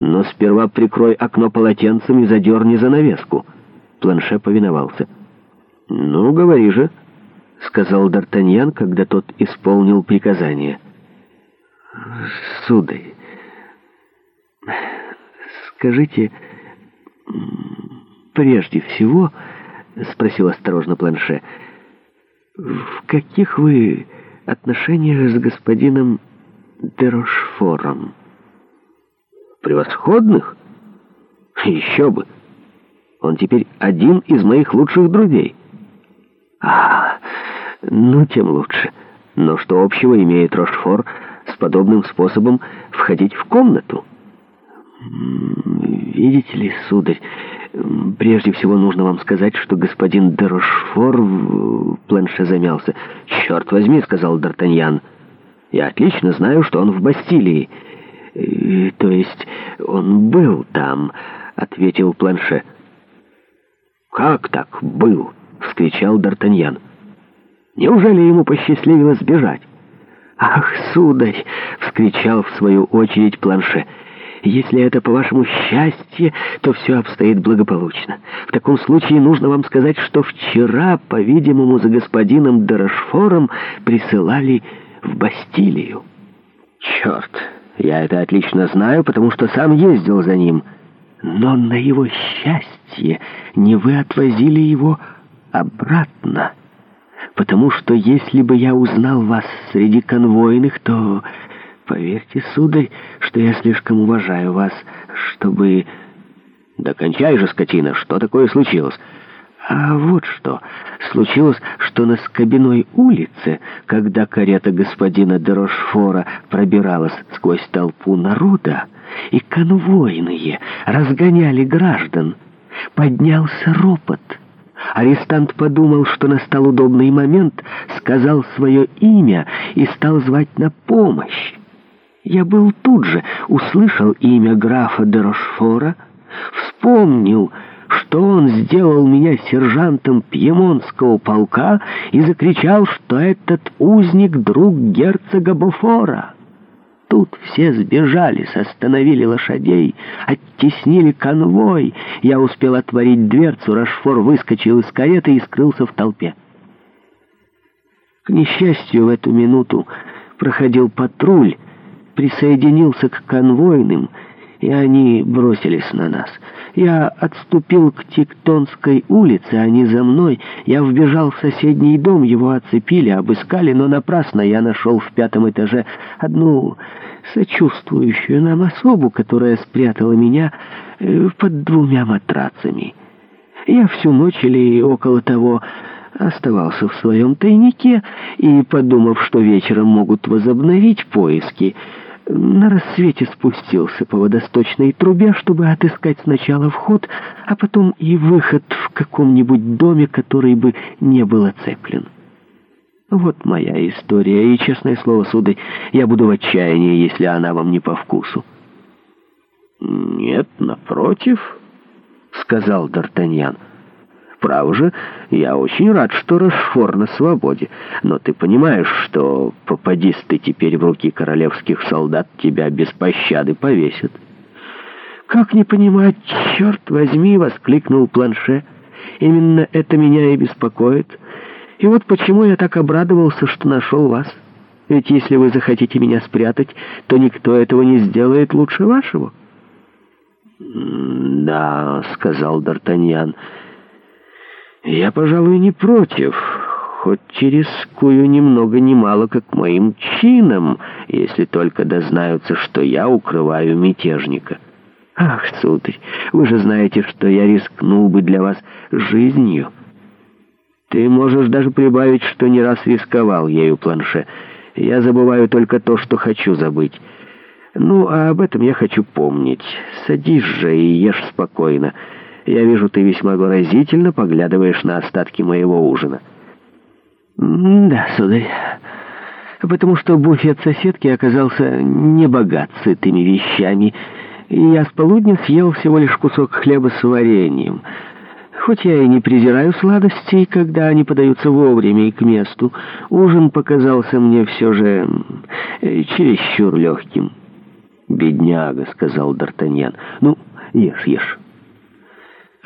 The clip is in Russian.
Но сперва прикрой окно полотенцем и задерни занавеску. Планше повиновался. «Ну, говори же», — сказал Д'Артаньян, когда тот исполнил приказание. «Сударь, скажите, прежде всего, — спросил осторожно Планше, — в каких вы отношениях с господином Дерошфором?» превосходных? Еще бы! Он теперь один из моих лучших друзей. А, ну тем лучше. Но что общего имеет Рошфор с подобным способом входить в комнату? Видите ли, сударь, прежде всего нужно вам сказать, что господин де Рошфор... Планше замялся. «Черт возьми», — сказал Д'Артаньян. «Я отлично знаю, что он в Бастилии». Э, «То есть он был там?» — ответил Планше. «Как так был?» — вскричал Д'Артаньян. «Неужели ему посчастливилось сбежать?» «Ах, сударь!» — вскричал в свою очередь Планше. «Если это, по-вашему, счастье, то все обстоит благополучно. В таком случае нужно вам сказать, что вчера, по-видимому, за господином Дорошфором присылали в Бастилию». «Черт!» Я это отлично знаю, потому что сам ездил за ним. Но на его счастье не вы отвозили его обратно. Потому что если бы я узнал вас среди конвойных, то... Поверьте, сударь, что я слишком уважаю вас, чтобы... Докончай же, скотина, что такое случилось?» А вот что. Случилось, что на Скобиной улице, когда карета господина Дерошфора пробиралась сквозь толпу народа, и конвойные разгоняли граждан, поднялся ропот. Арестант подумал, что настал удобный момент, сказал свое имя и стал звать на помощь. Я был тут же, услышал имя графа Дерошфора, вспомнил что он сделал меня сержантом Пьемонского полка и закричал, что этот узник — друг герцога Буфора. Тут все сбежались, остановили лошадей, оттеснили конвой. Я успел отворить дверцу, Рашфор выскочил из кареты и скрылся в толпе. К несчастью, в эту минуту проходил патруль, присоединился к конвойным — и они бросились на нас. Я отступил к Тектонской улице, они за мной. Я вбежал в соседний дом, его оцепили, обыскали, но напрасно я нашел в пятом этаже одну сочувствующую нам особу, которая спрятала меня э, под двумя матрацами. Я всю ночь или около того оставался в своем тайнике и, подумав, что вечером могут возобновить поиски, на рассвете спустился по водосточной трубе, чтобы отыскать сначала вход, а потом и выход в каком-нибудь доме, который бы не был оцеплен. Вот моя история, и, честное слово, сударь, я буду в отчаянии, если она вам не по вкусу. «Нет, напротив», — сказал Д'Артаньян. Право же, я очень рад, что Рашфор на свободе. Но ты понимаешь, что, попадись ты теперь в руки королевских солдат, тебя без пощады повесят». «Как не понимать, черт возьми!» — воскликнул Планше. «Именно это меня и беспокоит. И вот почему я так обрадовался, что нашел вас. Ведь если вы захотите меня спрятать, то никто этого не сделает лучше вашего». «Да», — сказал Д'Артаньян, — я, пожалуй, не против, хоть через кую ни много как моим чинам, если только дознаются, что я укрываю мятежника. Ах, сударь, вы же знаете, что я рискнул бы для вас жизнью. Ты можешь даже прибавить, что не раз рисковал ею планше. Я забываю только то, что хочу забыть. Ну, а об этом я хочу помнить. Садись же и ешь спокойно». Я вижу, ты весьма выразительно поглядываешь на остатки моего ужина». «Да, сударь, потому что буфет соседки оказался не богат с вещами, и я с полудня съел всего лишь кусок хлеба с вареньем. Хоть я и не презираю сладостей, когда они подаются вовремя и к месту, ужин показался мне все же э, чересчур легким». «Бедняга», — сказал Д'Артаньян, — «ну, ешь, ешь».